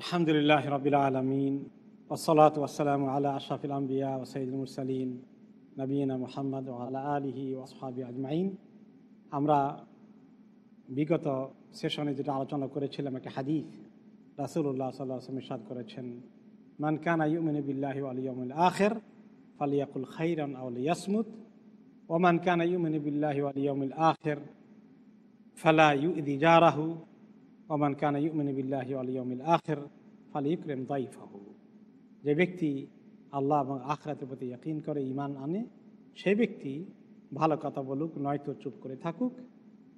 আলহামদুলিল্লাহ রবিল আলমিন ওসলাত ওসালাম আল্লাহ আশরাফিল আম্বিয়া ও সঈদুল মুরসালিন নবীনা মোহাম্মদ আল্লাহ আলিহি ওসহাবি আজমাইন আমরা বিগত সেশনে যেটা আলোচনা করেছিলাম, একটা হাদিস রাসুল্লাহ সাল্লাহ সাদ করেছেন। মান কানা ইউমিন বিল্লাহি আলিয়মুল আখের ফালিয়াকুল খাইরান আউল ইয়াসমুদ ওমান কানা ইউমিন বিল্লাহি আলিয়মুল আখের ফালা ইউদি জারাহু। ওমান কানা ইউমিন বিল্লাহি আলিয়মিল আখের ফালি ইকরেম দাইফাহু যে ব্যক্তি আল্লাহ এবং আখরাতের প্রতি ইয়াকিন করে ইমান আনে, সে ব্যক্তি ভালো কথা বলুক নয়তো চুপ করে থাকুক।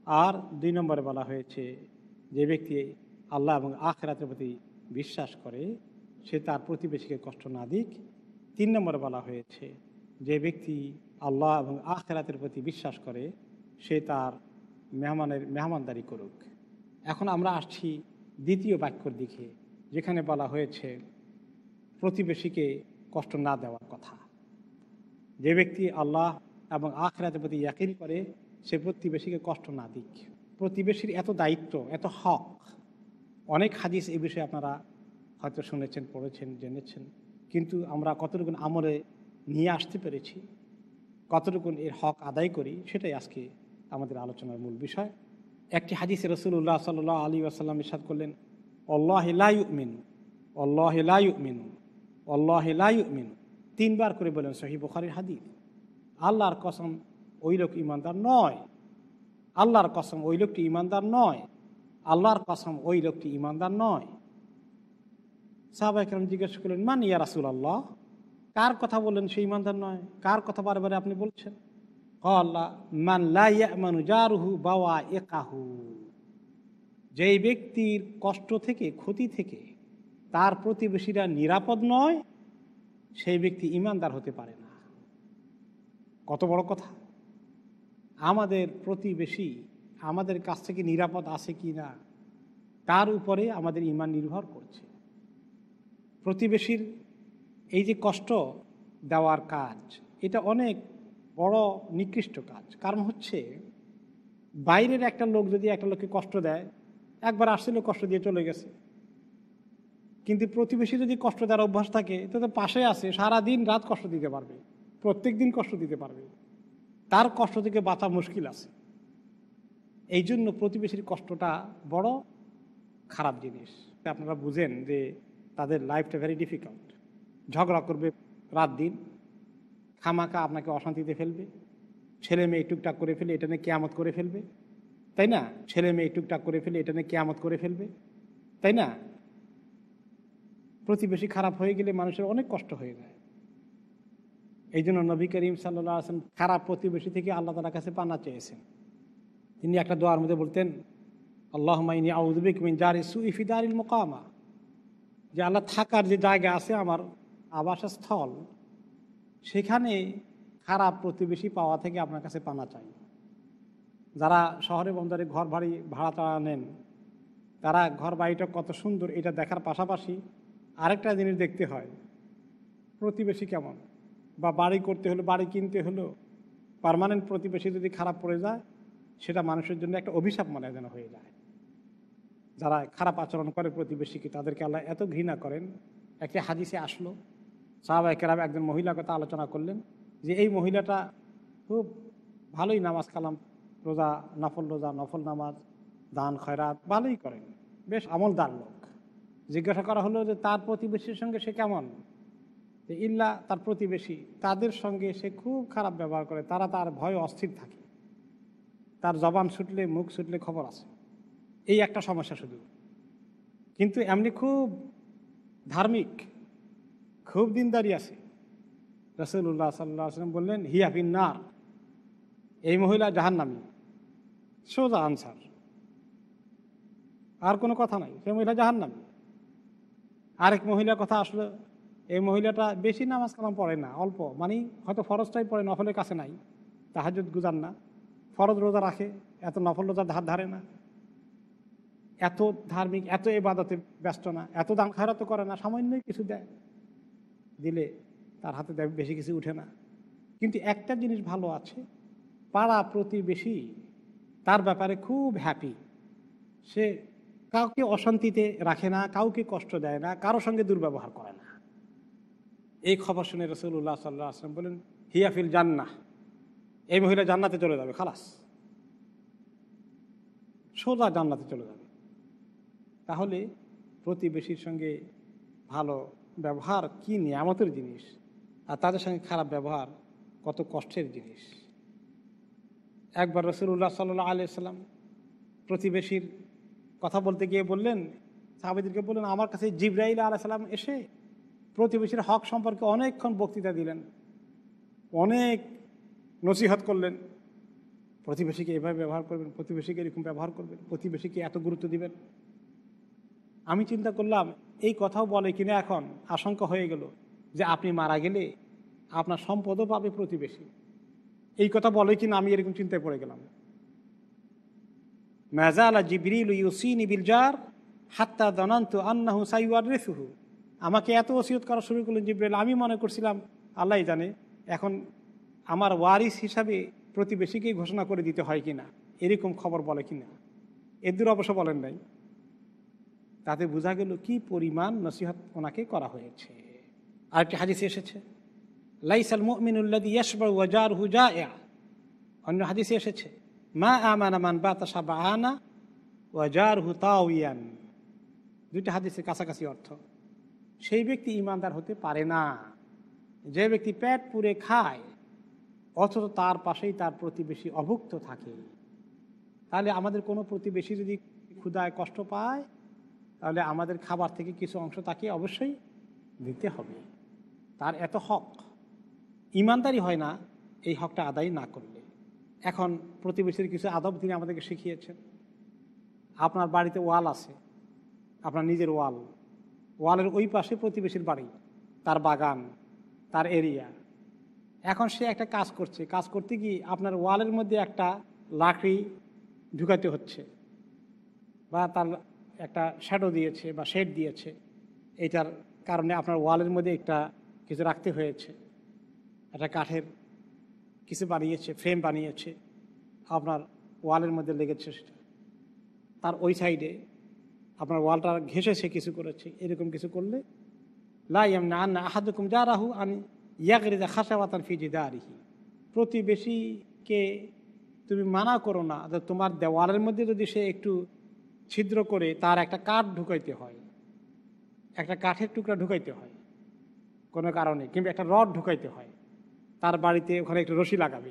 আর দুই নম্বরে বলা হয়েছে, যে ব্যক্তি আল্লাহ এবং আখরাতের প্রতি বিশ্বাস করে, সে তার প্রতিবেশীকে কষ্ট না দিক। তিন নম্বরে বলা হয়েছে, যে ব্যক্তি আল্লাহ এবং আখরাতের প্রতি বিশ্বাস করে, সে তার মেহমানের, মেহমানদারি করুক। এখন আমরা আসছি দ্বিতীয় বাক্যর দিকে, যেখানে বলা হয়েছে, প্রতিবেশীকে কষ্ট না দেওয়ার কথা। যে ব্যক্তি আল্লাহ এবং আখরাতের প্রতি ইয়াকিন করে, সে প্রতিবেশীকে কষ্ট না দিক। প্রতিবেশীর এত দায়িত্ব, এত হক। অনেক হাদিস এই বিষয়ে আপনারা হয়তো শুনেছেন, পড়েছেন, জেনেছেন। কিন্তু আমরা কতটুকু আমলে নিয়ে আসতে পেরেছি, কতটুকু এর হক আদায় করি, সেটাই আজকে আমাদের আলোচনার মূল বিষয়। একটি হাদিসে রসুল্লাহ সাল আলী আসাল্লাম ইসাদ করলেন অল্লাহ লাইমিন অল্লাহ লাইমিন অল্লাহ লাইমিন তিনবার করে বলেন সহি বুখারির হাদিস। আল্লাহর কসম ওই লোক ইমানদার নয়। আল্লাহর কসম ওই লোকটি ইমানদার নয়। আল্লাহর কসম ওই লোকটি ইমানদার নয়। সাহবাইকরম জিজ্ঞেস করলেন, মান ইয়া রাসুল আল্লাহ কার কথা বললেন সে ইমানদার নয়? কার কথা বারে বারে আপনি বলছেন? যেই ব্যক্তির কষ্ট থেকে, ক্ষতি থেকে তার প্রতিবেশীরা নিরাপদ নয়, সেই ব্যক্তি ইমানদার হতে পারে না। কত বড় কথা। আমাদের প্রতিবেশী আমাদের কাছ থেকে নিরাপদ আছে কি না, তার উপরে আমাদের ইমান নির্ভর করছে। প্রতিবেশীর এই যে কষ্ট দেওয়ার কাজ, এটা অনেক বড় নিকৃষ্ট কাজ। কারণ হচ্ছে, বাইরের একটা লোক যদি একটা লোককে কষ্ট দেয়, একবার আসছিল, কষ্ট দিয়ে চলে গেছে। কিন্তু প্রতিবেশী যদি কষ্ট দেওয়ার অভ্যাস থাকে, তো তো পাশে আসে সারা দিন রাত কষ্ট দিতে পারবে, প্রত্যেক দিন কষ্ট দিতে পারবে। তার কষ্ট থেকে বাঁচা মুশকিল আছে। এই জন্য প্রতিবেশীর কষ্টটা বড় খারাপ জিনিস। আপনারা বুঝেন যে তাদের লাইফটা ভেরি ডিফিকাল্ট ঝগড়া করবে রাত দিন। খামাকা আপনাকে অশান্তিতে ফেলবে। ছেলে মেয়ে টুকটাক করে ফেলে, এটা নিয়ে কেয়ামত করে ফেলবে। তাই না? ছেলে মেয়ে টুকটাক করে ফেলে, এটা নিয়ে কেয়ামত করে ফেলবে। তাই না? প্রতিবেশী খারাপ হয়ে গেলে মানুষের অনেক কষ্ট হয়ে যায়। এই জন্য নবী করিম সাল্লাহ আসলাম খারাপ প্রতিবেশী থেকে আল্লাহ তালার কাছে পানা চেয়েছেন। তিনি একটা দোয়ার মধ্যে বলতেন আল্লাহ মাইনি আউদ্দিক মিন জারি মোকামা। যে আল্লাহ থাকার যে জায়গা আছে আমার আবাসস্থল সেখানে খারাপ প্রতিবেশী পাওয়া থেকে আপনার কাছে পানা চাই। যারা শহরে বন্দরে ঘর বাড়ি ভাড়া তাড়া নেন, তারা ঘর বাড়িটা কত সুন্দর, এটা দেখার পাশাপাশি আরেকটা জিনিস দেখতে হয়, প্রতিবেশী কেমন? বা বাড়ি করতে হলো, বাড়ি কিনতে হলো পারমানেন্ট প্রতিবেশী যদি খারাপ পড়ে যায়, সেটা মানুষের জন্য একটা অভিশাপ মনে যেন হয়ে যায়। যারা খারাপ আচরণ করে প্রতিবেশীকে, তাদেরকে আল্লাহ এত ঘৃণা করেন, একটি হাদিসে আসলো সাহাবাই কেরাম একজন মহিলার কথা আলোচনা করলেন যে এই মহিলাটা খুব ভালোই নামাজ কালাম, রোজা নফল রোজা নফল নামাজ, দান, খয়রাত ভালোই করেন। বেশ আমলদার লোক। জিজ্ঞাসা করা হলো যে তার প্রতিবেশীর সঙ্গে সে কেমন? যে ইল্লা তার প্রতিবেশী, তাদের সঙ্গে সে খুব খারাপ ব্যবহার করে, তারা তার ভয় অস্থির থাকে। তার জবান ছুটলে, মুখ ছুটলে খবর আছে। এই একটা সমস্যা শুধু। কিন্তু এমনি খুব ধার্মিক। খুব দিনদারি আছে। রসুল্লাহ সাল্লাহ সাল্লাম বললেন হিয়াফিন নার এই মহিলা জাহান্নামী, সোজা আনসার। আর কোনো কথা নাই, সে মহিলা জাহান্নামী। আরেক মহিলার কথা আসলো, এই মহিলাটা বেশি নামাজ কালাম পড়ে না, অল্প মানে হয়তো ফরজটাই পড়ে, নফলের কাছে নাই তাহাজুদ গুজার না, ফরজ রোজা রাখে, এত নফল রোজার ধার ধারে না, এত ধার্মিক, এত এ এবাদতে ব্যস্ত না, এত দান খায়রাত করে না সামান্যই কিছু দেয়। দিলে তার হাতে বেশি কিছু উঠে না। কিন্তু একটা জিনিস ভালো আছে, পাড়া প্রতিবেশী তার ব্যাপারে খুব হ্যাপি সে কাউকে অশান্তিতে রাখে না, কাউকে কষ্ট দেয় না কারোর সঙ্গে দুর্ব্যবহার করে না। এই খবর শুনে রসুল্লাহ সাল্লাহ আসলাম বলেন হিয়াফিল জান্না এই মহিলা জান্নাতে চলে যাবে, খালাস। সোজা জান্নাতে চলে যাবে। তাহলে প্রতিবেশীর সঙ্গে ভালো ব্যবহার কি নিয়ামতের জিনিস? আর তাদের সঙ্গে খারাপ ব্যবহার কত কষ্টের জিনিস? একবার রসুল্লাহ সাল্লাহ আলিয়াল্লাম প্রতিবেশীর কথা বলতে গিয়ে বললেন, সাহাবিদেরকে বললেন, আমার কাছে জিব্রাইল আলাইসাল্লাম এসে প্রতিবেশীর হক সম্পর্কে অনেকক্ষণ বক্তৃতা দিলেন, অনেক নসিহত করলেন। প্রতিবেশীকে এভাবে ব্যবহার করবেন, প্রতিবেশীকে এরকম ব্যবহার করবেন, প্রতিবেশীকে এত গুরুত্ব দিবেন। আমি চিন্তা করলাম এই কথাও বলে কিনা এখন আশঙ্কা হয়ে গেল যে আপনি মারা গেলে আপনার সম্পদও পাবে প্রতিবেশী। এই কথা বলে কিনা আমি এরকম চিন্তায় পড়ে গেলাম। মেজালা জিবরিল ইউসিন বিলজার হাত্তা দনান্ত আন্নাহু সাইওয়ার রেসুহু আমাকে এত ওসিয়ত করা শুরু করলেন জিব্রাইল আমি মনে করছিলাম আল্লাহ জানে এখন আমার ওয়ারিস হিসাবে প্রতিবেশীকেই ঘোষণা করে দিতে হয় কিনা, এরকম খবর বলে কিনা। এদের অবশ্য বলেন নাই। তাতে বোঝা গেল কি পরিমাণ নসিহত ওনাকে করা হয়েছে। আরেকটি হাদিসে এসেছে, লাইসাল মুমিনুল্লাদি ইয়াসবা ওয়াজার হুজা অন্য হাদিসে এসেছে, মা আমানা মান বাতা সাবাহানা ওয়াজার হু তাওয়ান দুইটা হাদিসের কাছাকাছি অর্থ, সেই ব্যক্তি ইমানদার হতে পারে না। যে ব্যক্তি পেট পুরে খায়, অথচ তার পাশেই তার প্রতিবেশী অভুক্ত থাকে। তাহলে আমাদের কোনো প্রতিবেশী যদি ক্ষুদায় কষ্ট পায় তাহলে আমাদের খাবার থেকে কিছু অংশ তাকে অবশ্যই দিতে হবে। তার এত হক, ইমানদারি হয় না এই হকটা আদায় না করলে। এখন প্রতিবেশীর কিছু আদব তিনি আমাদেরকে শিখিয়েছেন। আপনার বাড়িতে ওয়াল আছে, আপনার নিজের ওয়াল। ওয়ালের ওই পাশে প্রতিবেশীর বাড়ি, তার বাগান, তার এরিয়া। এখন সে একটা কাজ করছে, কাজ করতে গিয়ে আপনার ওয়ালের মধ্যে একটা লাকড়ি ঢুকাতে হচ্ছে বা তার একটা শ্যাডো দিয়েছে বা শেড দিয়েছে, এটার কারণে আপনার ওয়ালের মধ্যে একটা কিছু রাখতে হয়েছে। একটা কাঠের কিছু বানিয়েছে ফ্রেম বানিয়েছে, আপনার ওয়ালের মধ্যে লেগেছে সেটা। তার ওই সাইডে আপনার ওয়ালটা ঘেসেছে কিছু করেছে, এরকম কিছু করলে লাইম না আন্না আহাদুকুম যা রাহু আমি ইয়াকরিদা খাসাবাতান ফিজি দারিহি প্রতিবেশীকে তুমি মানা করো না তোমার দেওয়ালের মধ্যে যদি সে একটু ছিদ্র করে তার একটা কাঠ ঢুকাইতে হয়। একটা কাঠের টুকরা ঢুকাইতে হয়। কোনো কারণে, কিংবা একটা রড ঢুকাইতে হয়। তার বাড়িতে ওখানে একটু রশি লাগাবে।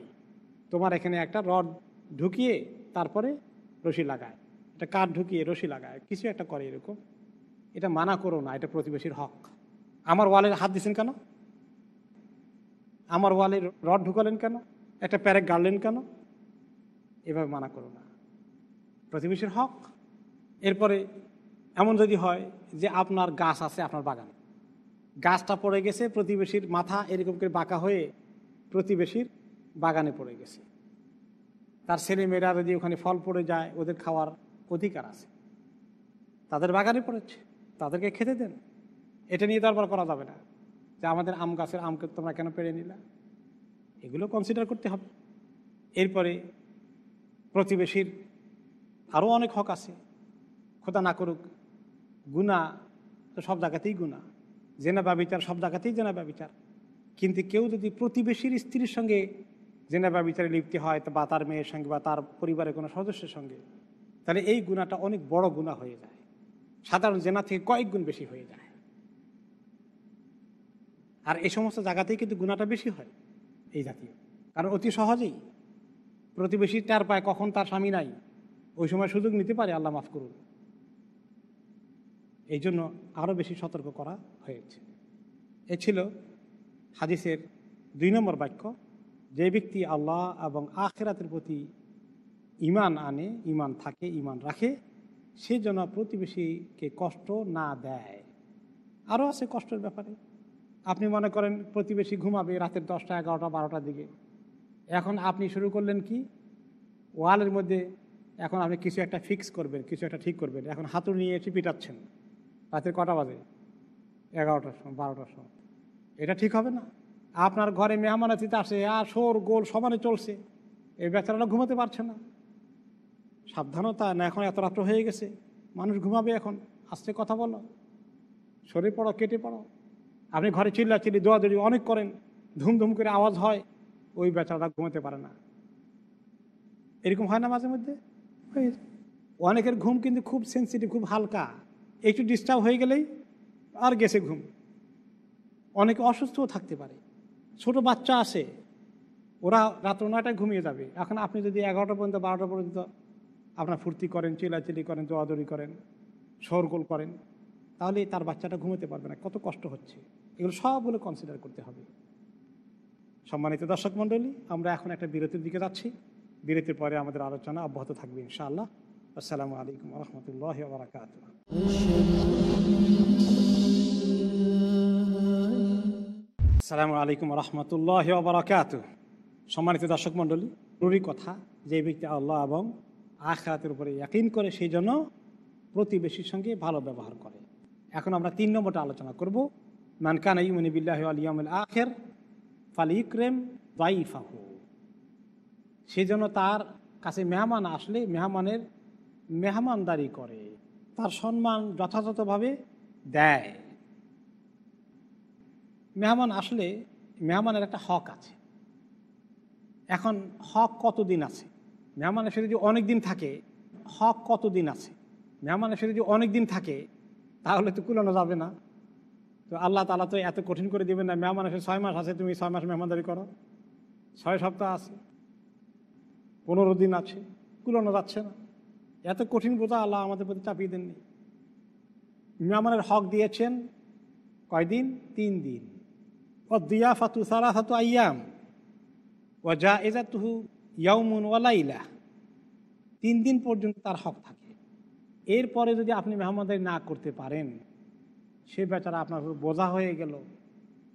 তোমার এখানে একটা রড ঢুকিয়ে তারপরে রশি লাগায়। একটা কাঠ ঢুকিয়ে রশি লাগায়। কিছু একটা করে এরকম। এটা মানা করো না, এটা প্রতিবেশীর হক। আমার ওয়ালে হাত দিছেন কেন? আমার ওয়ালে রড ঢুকালেন কেন? একটা প্যারেক গাড়লেন কেন? এভাবে মানা করো না। প্রতিবেশীর হক? এরপরে এমন যদি হয় যে আপনার গাছ আছে আপনার বাগানে। গাছটা পড়ে গেছে, প্রতিবেশীর মাথা এরকম করে বাঁকা হয়ে প্রতিবেশীর বাগানে পড়ে গেছে। তার ছেলে মেয়েরা যদি ওখানে ফল পড়ে যায়, ওদের খাওয়ার অধিকার আছে। তাদের বাগানে পড়েছে, তাদেরকে খেতে দেন। এটা নিয়ে দরবার করা যাবে না যে আমাদের আম গাছের আমকে তোমরা কেন পেড়ে নিলা? এগুলো কনসিডার করতে হবে। এরপরে প্রতিবেশীর আরও অনেক হক আছে। খোদা না করুক গুণা তো সব জায়গাতেই গুণা জেনা ব্যবচার সব জায়গাতেই জেনা ব্যবচার। কিন্তু কেউ যদি প্রতিবেশীর স্ত্রীর সঙ্গে জেনা ব্যবচারে লিপ্ত হয়, বা তার মেয়ের সঙ্গে, বা তার পরিবারের কোনো সদস্যের সঙ্গে, তাহলে এই গুণাটা অনেক বড় গুণা হয়ে যায়। সাধারণ জেনা থেকে কয়েক গুণ বেশি হয়ে যায়। আর এই সমস্ত জায়গাতেই কিন্তু গুণাটা বেশি হয়, এই জাতীয়। কারণ অতি সহজেই প্রতিবেশী টার পায় কখন তার স্বামী নাই, ওই সময় সুযোগ নিতে পারে, আল্লাহ মাফ করুন এই জন্য আরও বেশি সতর্ক করা হয়েছে। এ ছিল হাদিসের দুই নম্বর বাক্য। যে ব্যক্তি আল্লাহ এবং আখেরাতের প্রতি ইমান আনে ইমান থাকে ইমান রাখে, সে যেন প্রতিবেশীকে কষ্ট না দেয়। আরও আছে কষ্টের ব্যাপারে। আপনি মনে করেন প্রতিবেশী ঘুমাবে রাতের দশটা, এগারোটা, বারোটার দিকে। এখন আপনি শুরু করলেন কি? ওয়ালের মধ্যে এখন আপনি কিছু একটা ফিক্স করবেন, কিছু একটা ঠিক করবেন। এখন হাতুড়ি নিয়ে এসে পিটাচ্ছেন। রাতের কটা বাজে? এগারোটার সময়, বারোটার সময়। এটা ঠিক হবে না। আপনার ঘরে মেহমান অতিথি আসে আর শোর গোল সমানে চলছে। এই বেচারাটা ঘুমাতে পারছে না। সাবধানতা, না এখন এত রাত্র হয়ে গেছে। মানুষ ঘুমাবে এখন। আস্তে কথা বলো। সরে পড়ো, কেটে পড়ো। আপনি ঘরে চিল্লা চিল্লি দৌড়াদৌড়ি অনেক করেন। ধুমধুম করে আওয়াজ হয়। ওই বেচারা ঘুমাতে পারে না। এরকম হয় না মাঝে মধ্যে? অনেকের ঘুম কিন্তু খুব সেন্সিটিভ খুব হালকা। একটু ডিস্টার্ব হয়ে গেলেই আর গেছে ঘুম। অনেকে অসুস্থও থাকতে পারে। ছোট বাচ্চা আসে, ওরা রাত্র নয়টায় ঘুমিয়ে যাবে। এখন আপনি যদি এগারোটা পর্যন্ত, বারোটা পর্যন্ত আপনার ফুর্তি করেন, চিলাচিলি করেন দৌড়াদৌড়ি করেন, শোরগোল করেন, তাহলে তার বাচ্চাটা ঘুমোতে পারবে না। কত কষ্ট হচ্ছে। এগুলো সবগুলো কনসিডার করতে হবে। সম্মানিত দর্শক মণ্ডলী, আমরা এখন একটা বিরতির দিকে যাচ্ছি। বিরতির পরে আমাদের আলোচনা অব্যাহত থাকবে ইনশাআল্লাহ। আসসালামু আলাইকুম রহমতুল্লাহ আসসালামু আলাইকুম রহমতুল্লাহ বারাকাত সম্মানিত দর্শক মণ্ডলী, জরুরি কথা যে ব্যক্তি আল্লাহ এবং আখরাতের উপরে ইয়াকিন করে সেই জন্য প্রতিবেশীর সঙ্গে ভালো ব্যবহার করে। এখন আমরা তিন নম্বরটা আলোচনা করব। মানকান ইউমিন বিল্লাহ আলিয়ামুল আখের ফালিক্রেম দাইফাহু। সেই জন্য তার কাছে মেহমান আসলে, মেহমানের মেহমানদারি করে, তার সম্মান যথাযথভাবে দেয়। মেহমান আসলে মেহমানের একটা হক আছে। এখন হক কতদিন আছে? মেহমানের এসে যদি অনেক দিন থাকে, হক কতদিন আছে? মেহমানের এসে যদি অনেক দিন থাকে, তাহলে তো কুলানো যাবে না। তো আল্লাহ তালা তো এত কঠিন করে দেবেন না মেহমান এসে ছয় মাস আছে, তুমি ছয় মাস মেহমানদারি করো। ছয় সপ্তাহ আছে, পনেরো দিন আছে, কুলানো যাচ্ছে না। এত কঠিন বোঝা আল্লাহ আমাদের প্রতি চাপিয়ে দেননি। মেহমানের হক দিয়েছেন কয়দিন? তিন দিন। ও দিয়া ফাতু সারা ফাতু আয়াম ও যা এজা তুহু ইয়াউমুন ওয়ালাইলা তিন দিন পর্যন্ত তার হক থাকে। এরপরে যদি আপনি মেহমানদারি না করতে পারেন, সে বেচারা আপনার বোঝা হয়ে গেল।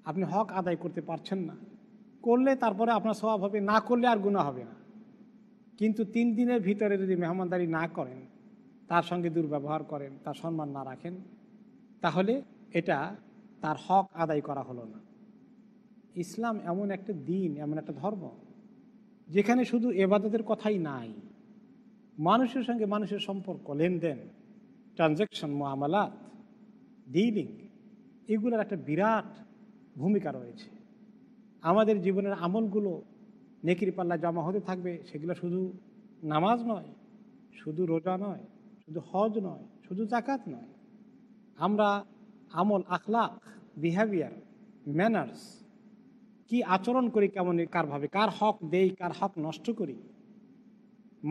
আপনি হক আদায় করতে পারছেন না। করলে তারপরে আপনার স্বভাব হবে, না করলে আর গুণা হবে না। কিন্তু তিন দিনের ভিতরে যদি মেহমানদারি না করেন, তার সঙ্গে দুর্ব্যবহার করেন, তার সম্মান না রাখেন, তাহলে এটা তার হক আদায় করা হলো না। ইসলাম এমন একটা দিন, এমন একটা ধর্ম, যেখানে শুধু এবাদতের কথাই নাই, মানুষের সঙ্গে মানুষের সম্পর্ক, লেনদেন ট্রানজ্যাকশন মোয়ামালাত ডিলিং এগুলোর একটা বিরাট ভূমিকা রয়েছে। আমাদের জীবনের আমলগুলো নেকির পাল্লা জমা হতে থাকবে, সেগুলো শুধু নামাজ নয়, শুধু রোজা নয়, শুধু হজ নয়, শুধু জাকাত নয়। আমরা আমল আখলাক বিহেভিয়ার ম্যানার্স কি আচরণ করি, কেমন কারভাবে কার হক দেই, কার হক নষ্ট করি,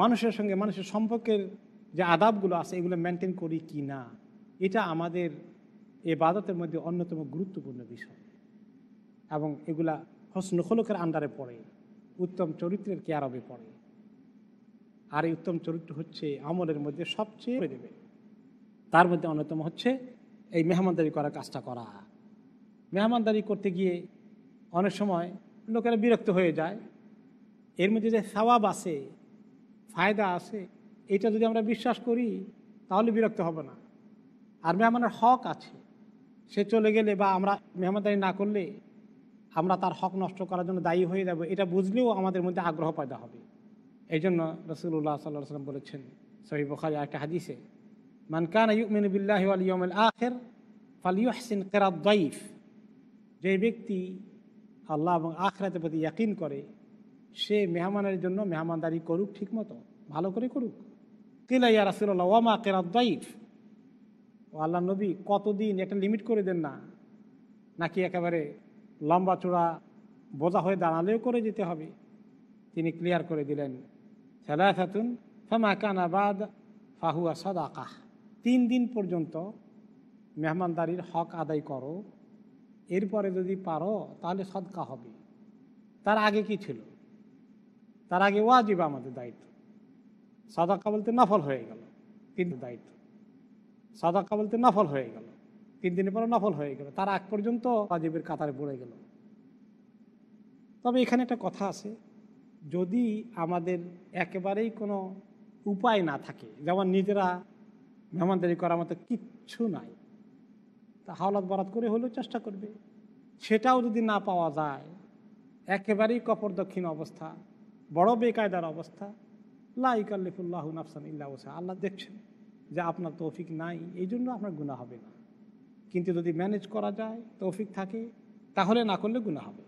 মানুষের সঙ্গে মানুষের সম্পর্কের যে আদাবগুলো আছে, এগুলো মেনটেন করি কি না, এটা আমাদের এ বাদতের মধ্যে অন্যতম গুরুত্বপূর্ণ বিষয়। এবং এগুলা হসনখলকের আন্ডারে পড়ে। উত্তম চরিত্রের কেয়ারবে পড়ে আর এই উত্তম চরিত্র হচ্ছে আমলের মধ্যে সবচেয়ে দেবে। তার মধ্যে অন্যতম হচ্ছে এই মেহমানদারি করার কাজটা করা। মেহমানদারি করতে গিয়ে অনেক সময় লোকেরা বিরক্ত হয়ে যায়। এর মধ্যে যে সওয়াব আছে, ফায়দা আছে, এটা যদি আমরা বিশ্বাস করি, তাহলে বিরক্ত হবে না। আর মেহমানের হক আছে। সে চলে গেলে বা আমরা মেহমানদারি না করলে আমরা তার হক নষ্ট করার জন্য দায়ী হয়ে যাব। এটা বুঝলেও আমাদের মধ্যে আগ্রহ পয়দা হবে। এই জন্য রসুল্লাহ সাল্লাহ সাল্লাম বলেছেন সহি বখারি একটা হাদিসে মানকান ইউমিন বিল্লাহ আলিয়মল আখের ফালিউহসিন কেরাত দাইফ। যে ব্যক্তি আল্লাহ এবং আখরাতের প্রতি ইয়াকিন করে, সে মেহমানের জন্য মেহমানদারি করুক ঠিক মতো, ভালো করে করুক। কিলা রাসুল্লাহ ওয়ামা কেরাত দাইফ? ও আল্লাহ নবী, কতদিন একটা লিমিট করে দেন না। নাকি একেবারে লম্বা চূড়া বোঝা হয়ে দাঁড়ালেও করে যেতে হবে। তিনি ক্লিয়ার করে দিলেন সালাহাতুন ফামা কানাবাদ ফাহুয়া সদাকাহ তিন দিন পর্যন্ত মেহমানদারির হক আদায় করো। এরপরে যদি পারো তাহলে সদকা হবে। তার আগে কি ছিল? তার আগে ওয়াজিব আমাদের দায়িত্ব। সদাকা বলতে নফল হয়ে গেল। কিন্তু দায়িত্ব। সদাকা বলতে নফল হয়ে গেল। তিন দিনের পরে নফল হয়ে গেল। তার আগ পর্যন্ত ওয়াজিবের কাতারে পড়ে গেল। তবে এখানে একটা কথা আছে, যদি আমাদের একেবারেই কোনো উপায় না থাকে, যেমন নিজেরা মেহমানদারি করার মতো কিচ্ছু নাই, তা হাওলাত বরাত করে হলেও চেষ্টা করবে। সেটাও যদি না পাওয়া যায়, একেবারেই কপর দক্ষিণ অবস্থা, বড় বেকায়দার অবস্থা লাইকাল্লিফুল্লাহ নাফসান ইল্লা ওসা। আল্লাহ দেখছেন যে আপনার তৌফিক নাই, এই জন্য আপনার গুণা হবে না। কিন্তু যদি ম্যানেজ করা যায়, তৌফিক থাকে, তাহলে না করলে গুণা হবে।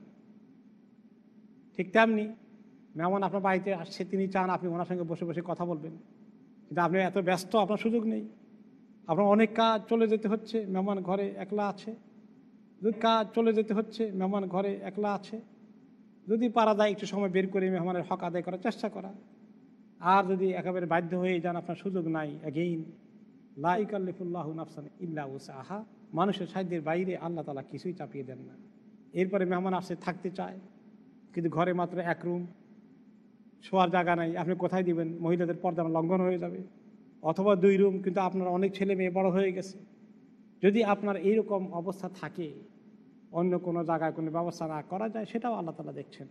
ঠিক তেমনি মেহমান আপনার বাড়িতে আসছে, তিনি চান আপনি ওনার সঙ্গে বসে বসে কথা বলবেন। কিন্তু আপনি এত ব্যস্ত, আপনার সুযোগ নেই। আপনার অনেক কাজ চলে যেতে হচ্ছে, মেহমান ঘরে একলা আছে। যদি কাজ চলে যেতে হচ্ছে, মেহমান ঘরে একলা আছে। যদি পারা যায়, একটু সময় বের করে মেহমানের হক আদায় করার চেষ্টা করা। আর যদি একেবারে বাধ্য হয়ে যান, আপনার সুযোগ নাই অ্যাগেইন লাইকাল্লিফুল্লাহ নাফসান ইল্লা আহা মানুষের সাহায্যের বাইরে আল্লাহ তালা কিছুই চাপিয়ে দেন না। এরপরে মেহমান আসে থাকতে চায়। কিন্তু ঘরে মাত্র এক রুম। শোয়ার জায়গা নাই। আপনি কোথায় দিবেন? মহিলাদের পর্দা লঙ্ঘন হয়ে যাবে। অথবা দুই রুম, কিন্তু আপনার অনেক ছেলে মেয়ে বড় হয়ে গেছে। যদি আপনার এইরকম অবস্থা থাকে, অন্য কোনো জায়গায় কোনো ব্যবস্থা না করা যায়, সেটাও আল্লাহ তালা দেখছেন।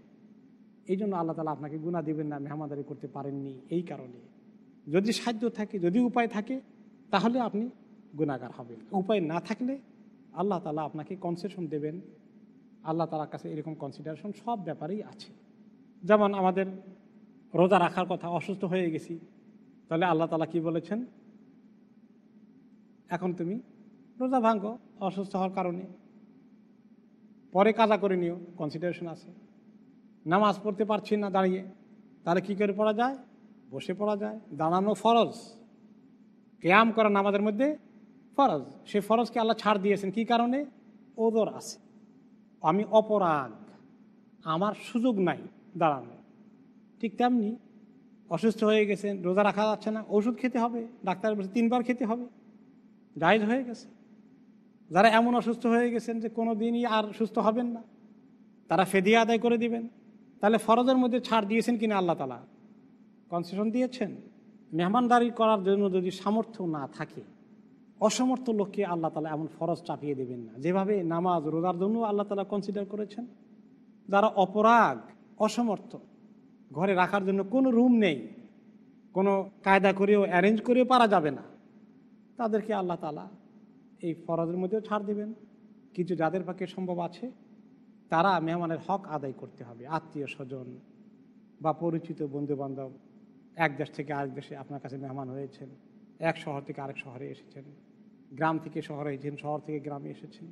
এই জন্য আল্লাহ তালা আপনাকে গুণা দিবেন না মেহমাদারি করতে পারেননি। এই কারণে। যদি সাহায্য থাকে, যদি উপায় থাকে, তাহলে আপনি গুণাগার হবে। উপায় না থাকলে আল্লাহ তালা আপনাকে কনসেশন দেবেন। আল্লাহ তালার কাছে এরকম কনসিডারেশন সব ব্যাপারেই আছে। যেমন আমাদের রোজা রাখার কথা, অসুস্থ হয়ে গেছি, তাহলে আল্লাহ তালা কি বলেছেন? এখন তুমি রোজা ভাঙ্গো অসুস্থ হওয়ার কারণে। পরে কাজা করে নিও কনসিডারেশন আছে। নামাজ পড়তে পারছি না দাঁড়িয়ে, তাহলে কী করে পড়া যায়? বসে পড়া যায়। দাঁড়ানো ফরজ। ক্যাম করা নামাজের মধ্যে ফরজ, সে ফরজকে আল্লাহ ছাড় দিয়েছেন। কি কারণে? ওদর আছে। আমি অপরাগ। আমার সুযোগ নাই দাঁড়ানো ঠিক তেমনি অসুস্থ হয়ে গেছেন, রোজা রাখা যাচ্ছে না, ওষুধ খেতে হবে, ডাক্তার বলছে তিনবার খেতে হবে। জায়জ হয়ে গেছে। যারা এমন অসুস্থ হয়ে গেছেন যে কোনো দিনই আর সুস্থ হবেন না, তারা ফেদিয়া আদায় করে দিবেন। তাহলে ফরজের মধ্যে ছাড় দিয়েছেন কিনা আল্লাহ তালা কনসেশন দিয়েছেন। মেহমানদারি করার জন্য যদি সামর্থ্য না থাকে অসমর্থ লোককে আল্লাহ তালা এমন ফরজ চাপিয়ে দেবেন না। যেভাবে নামাজ, রোজার জন্য আল্লাহ তালা কনসিডার করেছেন। যারা অপরাগ, অসমর্থ, ঘরে রাখার জন্য কোনো রুম নেই, কোনো কায়দা করেও অ্যারেঞ্জ করেও পারা যাবে না, তাদেরকে আল্লাহ তালা এই ফরজের মধ্যেও ছাড় দেবেন। কিছু যাদের পক্ষে সম্ভব আছে, তারা মেহমানের হক আদায় করতে হবে। আত্মীয় স্বজন বা পরিচিত বন্ধুবান্ধব, এক দেশ থেকে আরেক দেশে আপনার কাছে মেহমান হয়েছেন, এক শহর থেকে আরেক শহরে এসেছেন। গ্রাম থেকে শহরে এসেছেন, শহর থেকে গ্রামে এসেছেন।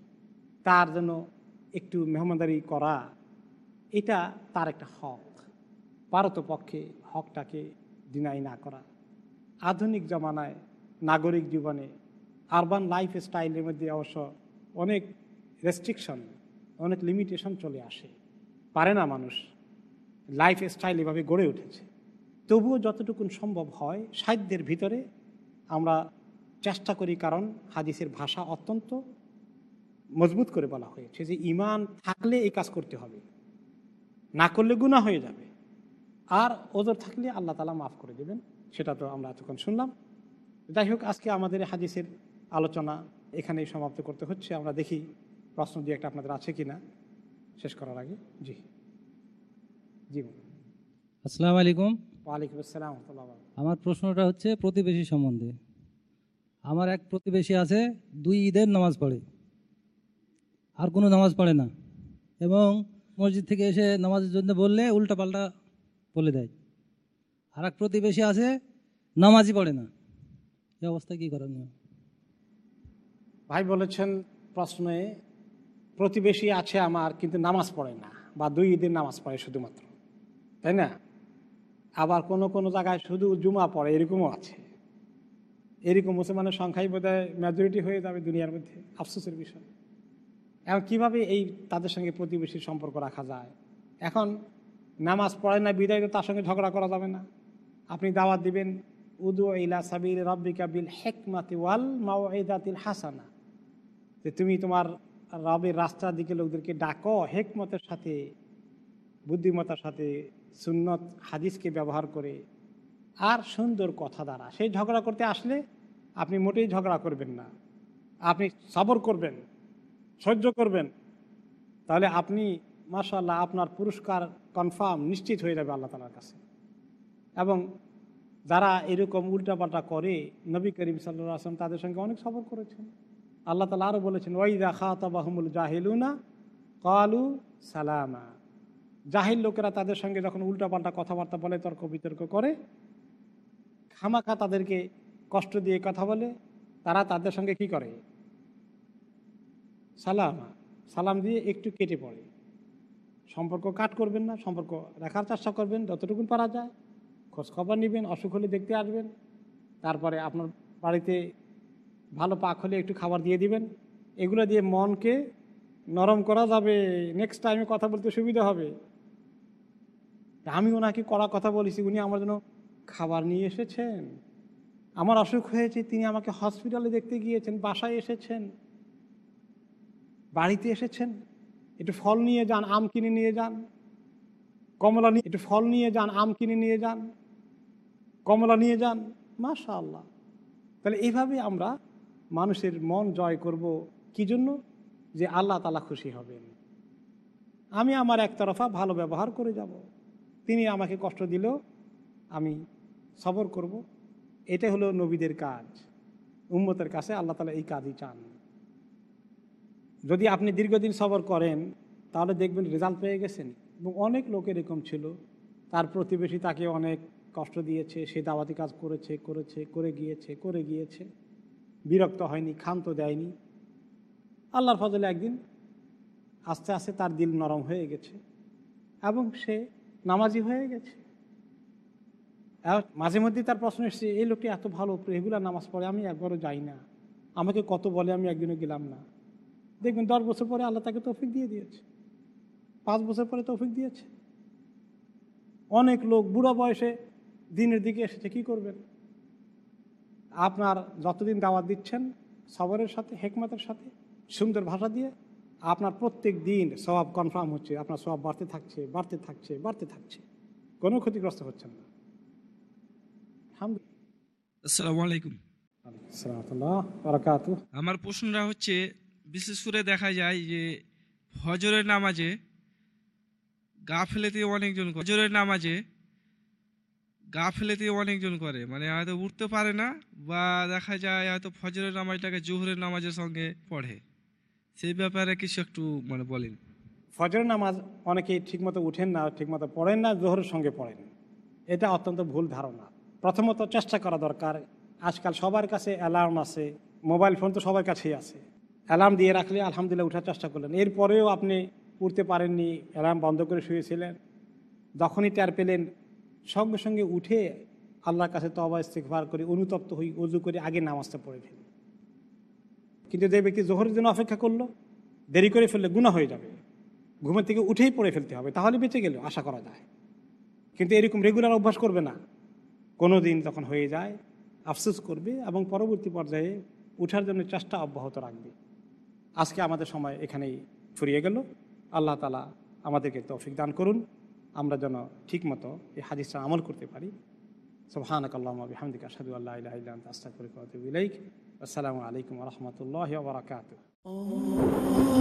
তার জন্য একটু মেহমানদারি করা, এটা তার একটা হক। পক্ষে হকটাকে ডিনাই না করা। আধুনিক জমানায়, নাগরিক জীবনে আরবান লাইফ স্টাইলের মধ্যে অবশ্য অনেক রেস্ট্রিকশন অনেক লিমিটেশন চলে আসে। পারে না মানুষ লাইফ স্টাইল এভাবে গড়ে উঠেছে। তবুও যতটুকুন সম্ভব হয়, সাধ্যের ভিতরে আমরা চেষ্টা করি কারণ হাদিসের ভাষা অত্যন্ত মজবুত করে বলা হয়েছে যে ইমান থাকলে এই কাজ করতে হবে না করলে গুণা হয়ে যাবে। আর ওজোর থাকলে আল্লাহ তালা মাফ করে দেবেন সেটা তো আমরা এতক্ষণ শুনলাম। যাই হোক আজকে আমাদের হাদিসের আলোচনা এখানেই সমাপ্ত করতে হচ্ছে। আমরা দেখি প্রশ্ন দিয়ে একটা আপনাদের আছে কি না শেষ করার আগে জি। জি আসসালামু আলাইকুম। ওয়ালাইকুম আসসালাম আমার প্রশ্নটা হচ্ছে প্রতিবেশী সম্বন্ধে। আমার এক প্রতিবেশী আছে, দুই ঈদের নামাজ পড়ে। আর কোনো নামাজ পড়ে না। এবং মসজিদ থেকে এসে নামাজের জন্য বললে উল্টাপাল্টা বলে দেয়। আর এক প্রতিবেশী আছে, নামাজই পড়ে না। এই অবস্থায় কী করণীয় ভাই বলেছেন প্রশ্নে, প্রতিবেশী আছে আমার, কিন্তু নামাজ পড়ে না, বা দুই ঈদের নামাজ পড়ে শুধুমাত্র। তাই না? আবার কোনো কোনো জায়গায় শুধু জুমা পড়ে, এরকমও আছে। এরকম মুসলমানের সংখ্যাই বোধ মেজরিটি হয়ে যাবে দুনিয়ার মধ্যে, আফসোসের বিষয়। এখন কীভাবে এই তাদের সঙ্গে প্রতিবেশীর সম্পর্ক রাখা যায়? এখন নামাজ পড়ে না, বিদায় তো তার সঙ্গে ঝগড়া করা যাবে না। আপনি দাওয়াত দিবেন, উদু ইলা সাবিল রব্বিকা বিল হেকমাতি ওয়াল মাওয়াইদাতিল হাসানা। যে তুমি তোমার রবের রাস্তার দিকে লোকদেরকে ডাকো, হেকমতের সাথে বুদ্ধিমতার সাথে সুন্নত হাদিসকে ব্যবহার করে আর সুন্দর কথা দ্বারা। সেই ঝগড়া করতে আসলে আপনি মোটেই ঝগড়া করবেন না। আপনি সবর করবেন, সহ্য করবেন। তাহলে আপনি মাশাল্লাহ আপনার পুরস্কার কনফার্ম নিশ্চিত হয়ে যাবে আল্লাহ তালার কাছে। এবং যারা এরকম উল্টাপাল্টা করে, নবী করিম সাল্লা আসলাম তাদের সঙ্গে অনেক সফর করেছেন। আল্লাহ তালা আরও বলেছেন ওয়াইদা খাতাবাহমুল জাহিলুনা কালু সালামা। জাহিল লোকেরা তাদের সঙ্গে যখন উল্টাপাল্টা কথাবার্তা বলে, তর্ক বিতর্ক করে খামাখা তাদেরকে কষ্ট দিয়ে কথা বলে, তারা তাদের সঙ্গে কি করে? সালাম সালাম দিয়ে একটু কেটে পড়ে। সম্পর্ক কাট করবেন না, সম্পর্ক রাখার চেষ্টা করবেন, যতটুকু পারা যায়। খোঁজখবর নেবেন, অসুখ হলে দেখতে আসবেন। তারপরে আপনার বাড়িতে ভালো পাক হলে একটু খাবার দিয়ে দিবেন। এগুলো দিয়ে মনকে নরম করা যাবে। নেক্সট টাইমে কথা বলতে সুবিধা হবে। আমি ওনাকে কড়া কথা বলেছি, উনি আমার জন্য খাবার নিয়ে এসেছেন? আমার অসুখ হয়েছে, তিনি আমাকে হসপিটালে দেখতে গিয়েছেন, বাসায় এসেছেন। বাড়িতে এসেছেন? একটু ফল নিয়ে যান, আম কিনে নিয়ে যান। কমলা নিয়ে, একটু ফল নিয়ে যান, আম কিনে নিয়ে যান। কমলা নিয়ে যান মাশা আল্লাহ তাহলে এইভাবে আমরা মানুষের মন জয় করব কি জন্য? যে আল্লাহ তালা খুশি হবেন। আমি আমার একতরফা ভালো ব্যবহার করে যাব। তিনি আমাকে কষ্ট দিলেও আমি সবর করব। এটা হলো নবীদের কাজ। উম্মতের কাছে আল্লাহ তালা এই কাজই চান। যদি আপনি দীর্ঘদিন সবর করেন, তাহলে দেখবেন রেজাল্ট পেয়ে গেছেন। এবং অনেক লোক এরকম ছিল। তার প্রতিবেশী তাকে অনেক কষ্ট দিয়েছে। সে দাওয়াতি কাজ করেছে করেছে, করে গিয়েছে করে গিয়েছে। বিরক্ত হয়নি, ক্ষান্ত দেয়নি। আল্লাহর ফজলে একদিন আস্তে আস্তে তার দিল নরম হয়ে গেছে। এবং সে নামাজি হয়ে গেছে। মাঝে মধ্যে তার প্রশ্ন এসছে, এই লোকটি এত ভালো, রেগুলার নামাজ পড়ে, আমি একবারও যাই না। আমাকে কত বলে, আমি একদিনও গেলাম না। দেখবেন দশ বছর পরে আল্লাহ তাকে তৌফিক দিয়ে দিয়েছে। পাঁচ বছর পরে তৌফিক দিয়েছে। অনেক লোক বুড়ো বয়সে দিনের দিকে এসেছে, কি করবেন? আপনার যতদিন দাওয়াত দিচ্ছেন, সবরের সাথে, হেকমতের সাথে, সুন্দর ভাষা দিয়ে, আপনার প্রত্যেক দিন স্বভাব কনফার্ম হচ্ছে, আপনার স্বভাব বাড়তে থাকছে বাড়তে থাকছে বাড়তে থাকছে। কোনো ক্ষতিগ্রস্ত হচ্ছেন না। আসসালামু আলাইকুম। আমার প্রশ্নটা হচ্ছে বিশেষ করে দেখা যায় যে ফজরের নামাজে গা ফেলেতে অনেকজন হজরের নামাজে গা ফেলেতে অনেকজন করে মানে হয়তো উঠতে পারে না বা দেখা যায় হয়তো ফজরের নামাজটাকে জোহরের নামাজের সঙ্গে পড়ে। সেই ব্যাপারে কিছু একটু মানে বলেন। ফজরের নামাজ অনেকেই ঠিকমতো উঠেন না ঠিকমতো পড়েন না জোহরের সঙ্গে পড়েন। এটা অত্যন্ত ভুল ধারণা। প্রথমত চেষ্টা করা দরকার। আজকাল সবার কাছে অ্যালার্ম আছে মোবাইল ফোন তো সবার কাছেই আছে। অ্যালার্ম দিয়ে রাখলে আলহামদুলিল্লাহ উঠার চেষ্টা করলেন। এরপরেও আপনি উঠতে পারেননি অ্যালার্ম বন্ধ করে শুয়েছিলেন। যখনই টের পেলেন, সঙ্গে সঙ্গে উঠে আল্লাহর কাছে তবা ইস্তেকবার করে অনুতপ্ত হই অজু করে আগে নামাজটা পড়ে ফেলি কিন্তু যে ব্যক্তি জোহরের জন্য অপেক্ষা করল, দেরি করে ফেললে গুণা হয়ে যাবে। ঘুমের থেকে উঠেই পড়ে ফেলতে হবে, তাহলে বেঁচে গেল, আশা করা যায়। কিন্তু এরকম রেগুলার অভ্যাস করবে না। কোনো দিন তখন হয়ে যায়, আফসোস করবে এবং পরবর্তী পর্যায়ে উঠার জন্য চেষ্টা অব্যাহত রাখবে। আজকে আমাদের সময় এখানেই ফুরিয়ে গেল। আল্লাহ তালা আমাদেরকে তৌফিক দান করুন। আমরা যেন ঠিকমতো এই হাদিসটা আমল করতে পারি। সুবহানাক আল্লাহুম্মা বিহামদিকা, আশহাদু আল্লা ইলাহা ইল্লা আনতা, আস্তাগফিরুকা ওয়া আতুবু ইলাইক। আসসালামু আলাইকুম রাহমাতুল্লাহি ওয়া বারাকাতুহু।